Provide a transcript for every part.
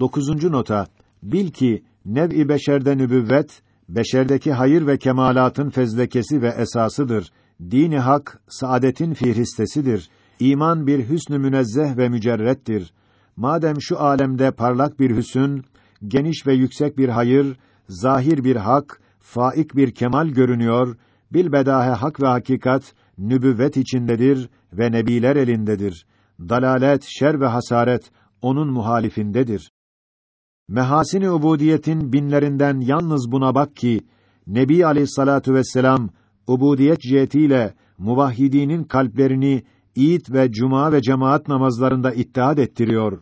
Dokuzuncu nota. Bil ki nev-i beşerde nübüvvet, beşerdeki hayır ve kemalatın fezlekesi ve esasıdır. Dini hak, saadetin fihristesidir. İman bir hüsnü münezzeh ve mücerrettir. Madem şu alemde parlak bir hüsn, geniş ve yüksek bir hayır, zahir bir hak, faik bir kemal görünüyor, bilbedahe hak ve hakikat nübüvvet içindedir ve nebiler elindedir. Dalalet, şer ve hasaret onun muhalifindedir. Mehasini ubudiyetin binlerinden yalnız buna bak ki Nebi Aleyhissalatu vesselam ubudiyet cihetiyle muvahhidinin kalplerini İd ve cuma ve cemaat namazlarında ittihad ettiriyor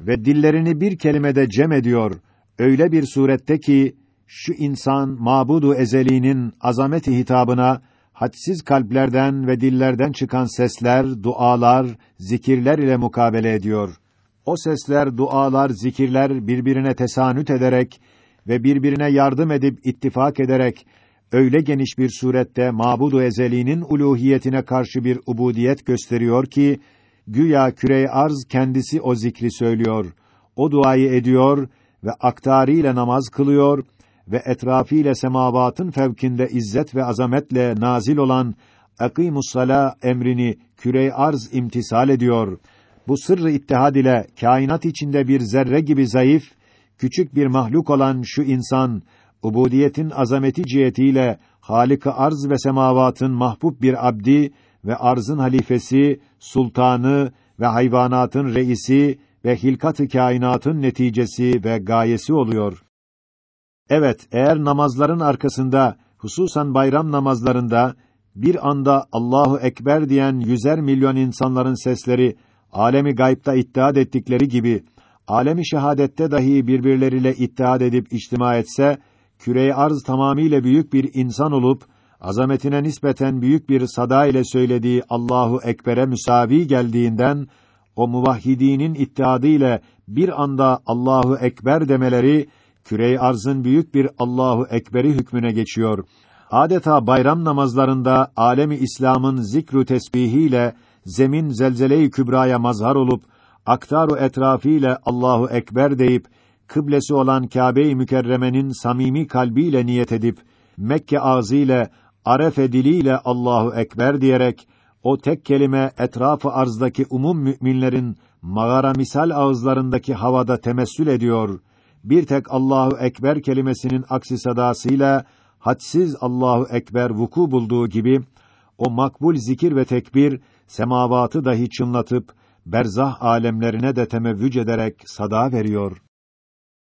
ve dillerini bir kelimede cem ediyor. Öyle bir surette ki şu insan mabudu ezeliğinin azameti hitabına hadsiz kalplerden ve dillerden çıkan sesler, dualar, zikirler ile mukabele ediyor. O sesler, dualar, zikirler birbirine tesanüt ederek ve birbirine yardım edip ittifak ederek öyle geniş bir surette mabudu ezeliğinin uluhiyetine karşı bir ubudiyet gösteriyor ki güya küre arz kendisi o zikri söylüyor. O duayı ediyor ve aktariyle namaz kılıyor ve etrafıyla semavatın fevkinde izzet ve azametle nazil olan akimus sala emrini küre arz imtisal ediyor. Bu sırrı ittihad ile kainat içinde bir zerre gibi zayıf, küçük bir mahluk olan şu insan ubudiyetin azameti cihetiyle Halik-i arz ve semavatın mahbub bir abdi ve arzın halifesi, sultanı ve hayvanatın reisi ve hilkat-ı kainatın neticesi ve gayesi oluyor. Evet, eğer namazların arkasında, hususan bayram namazlarında bir anda Allahu ekber diyen yüzer milyon insanların sesleri alemi gaybta iddia ettikleri gibi alemi şehadette dahi birbirleriyle ittihad edip içtima etse küre arz tamamiyle büyük bir insan olup azametine nispeten büyük bir sada ile söylediği Allahu ekbere müsavi geldiğinden o muvahhidinin ittihadı ile bir anda Allahu ekber demeleri küre arzın büyük bir Allahu ekberi hükmüne geçiyor. Adeta bayram namazlarında alemi İslam'ın zikru tesbihiyle zemin zelzele-i kübraya mazhar olup aktaru etrafiyle Allahu ekber deyip kıblesi olan Kâbe-i Mükerreme'nin samimi kalbiyle niyet edip Mekke ağzıyla Arefe diliyle Allahu ekber diyerek o tek kelime etrafı arzdaki umum müminlerin mağara misal ağızlarındaki havada temessül ediyor. Bir tek Allahu ekber kelimesinin aksi sadasıyla hadsiz Allahu ekber vuku bulduğu gibi o makbul zikir ve tekbir semavatı dahi çınlatıp berzah alemlerine de temevvüc ederek sada veriyor.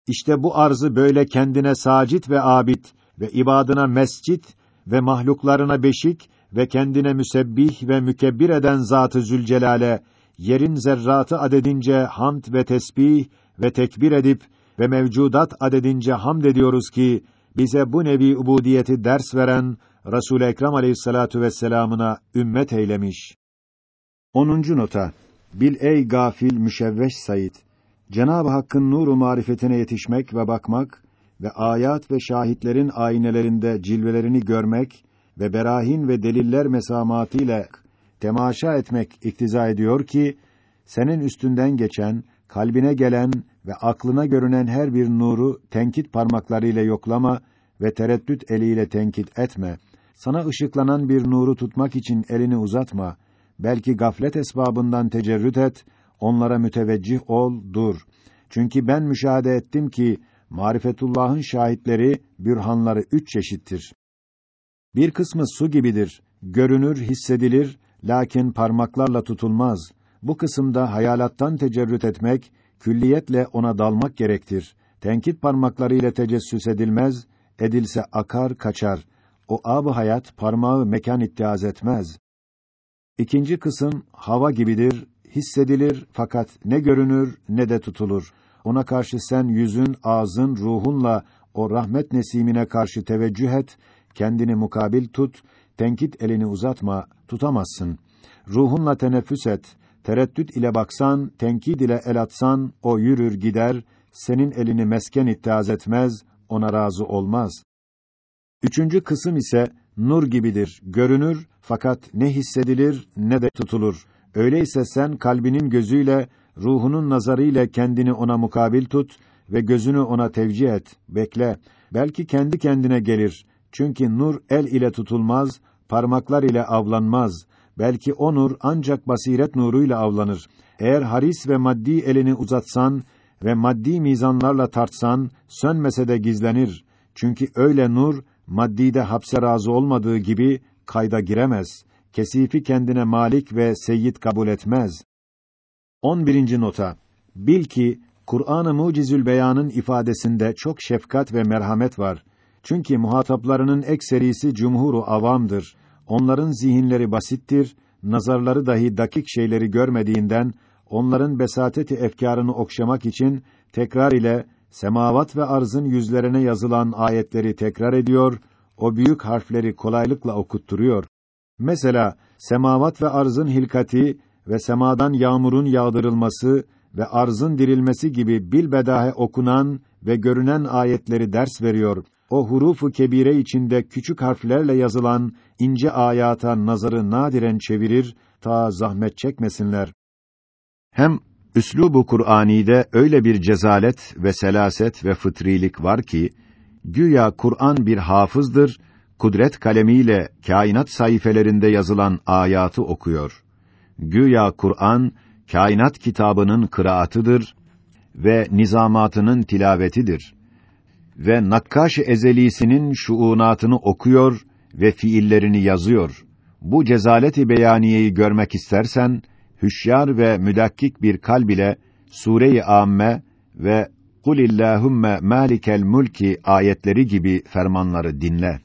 İşte bu arzı böyle kendine sacit ve abid ve ibadına mescit ve mahluklarına beşik ve kendine müsebbih ve mükebbir eden Zat-ı Zülcelal'e yerin zerratı adedince hamd ve tesbih ve tekbir edip ve mevcudat adedince hamd ediyoruz ki bize bu nevi ubudiyeti ders veren Resul Ekrem Aleyhissalatu vesselam'ına ümmet eylemiş. 10. nota. Bil ey gafil müşevveş Said. Cenab-ı Hakk'ın nuru marifetine yetişmek ve bakmak ve ayat ve şahitlerin aynelerinde cilvelerini görmek ve berahin ve deliller mesamatıyla temaşa etmek iktiza ediyor ki senin üstünden geçen, kalbine gelen ve aklına görünen her bir nuru tenkit parmaklarıyla yoklama ve tereddüt eliyle tenkit etme. Sana ışıklanan bir nuru tutmak için elini uzatma. Belki gaflet esbabından tecerrüt et, onlara müteveccih ol, dur. Çünkü ben müşahede ettim ki marifetullah'ın şahitleri, bürhanları üç çeşittir. Bir kısmı su gibidir, görünür, hissedilir, lakin parmaklarla tutulmaz. Bu kısımda hayalattan tecerrüt etmek, külliyetle ona dalmak gerektir. Tenkit parmakları ile tecessüs edilmez, edilse akar, kaçar. O ab hayat parmağı mekan ittiaz etmez. İkinci kısım hava gibidir, hissedilir fakat ne görünür ne de tutulur. Ona karşı sen yüzün, ağzın, ruhunla o rahmet nesimine karşı teveccüh et, kendini mukabil tut, tenkit elini uzatma, tutamazsın. Ruhunla teneffüs et, tereddüt ile baksan, tenkid ile el atsan, o yürür gider, senin elini mesken ittihaz etmez, ona razı olmaz. Üçüncü kısım ise nur gibidir, görünür fakat ne hissedilir ne de tutulur. Öyleyse sen kalbinin gözüyle ruhunun nazarıyla kendini ona mukabil tut ve gözünü ona tevcih et, bekle. Belki kendi kendine gelir. Çünkü nur el ile tutulmaz, parmaklar ile avlanmaz. Belki o nur ancak basiret nuruyla avlanır. Eğer haris ve maddi elini uzatsan ve maddi mizanlarla tartsan, sönmese de gizlenir. Çünkü öyle nur, maddide hapse razı olmadığı gibi, kayda giremez. Kesifi kendine malik ve seyyid kabul etmez. 11. nota. Bil ki Kur'an-ı Mucizül Beyan'ın ifadesinde çok şefkat ve merhamet var. Çünkü muhataplarının ekserisi cumhuru avamdır. Onların zihinleri basittir, nazarları dahi dakik şeyleri görmediğinden onların besateti efkarını okşamak için tekrar ile semavat ve arzın yüzlerine yazılan ayetleri tekrar ediyor, o büyük harfleri kolaylıkla okutturuyor. Mesela semavat ve arzın hilkati ve semadan yağmurun yağdırılması ve arzın dirilmesi gibi bilbedahe okunan ve görünen ayetleri ders veriyor. O hurufu kebire içinde küçük harflerle yazılan ince ayata nazarı nadiren çevirir ta zahmet çekmesinler. Hem üslubu Kur'ani'de öyle bir cezalet ve selaset ve fıtrilik var ki güya Kur'an bir hafızdır, kudret kalemiyle kainat sayfelerinde yazılan ayatı okuyor. Güya Kur'an kainat kitabının kıraatıdır ve nizamatının tilavetidir. Ve nakkaş ezelisinin şuunatını okuyor ve fiillerini yazıyor. Bu cezaleti beyaniyeyi görmek istersen hüşyar ve müdakkik bir kalb ile sure-i amme ve Kul illahümme malikel mulki ayetleri gibi fermanları dinle.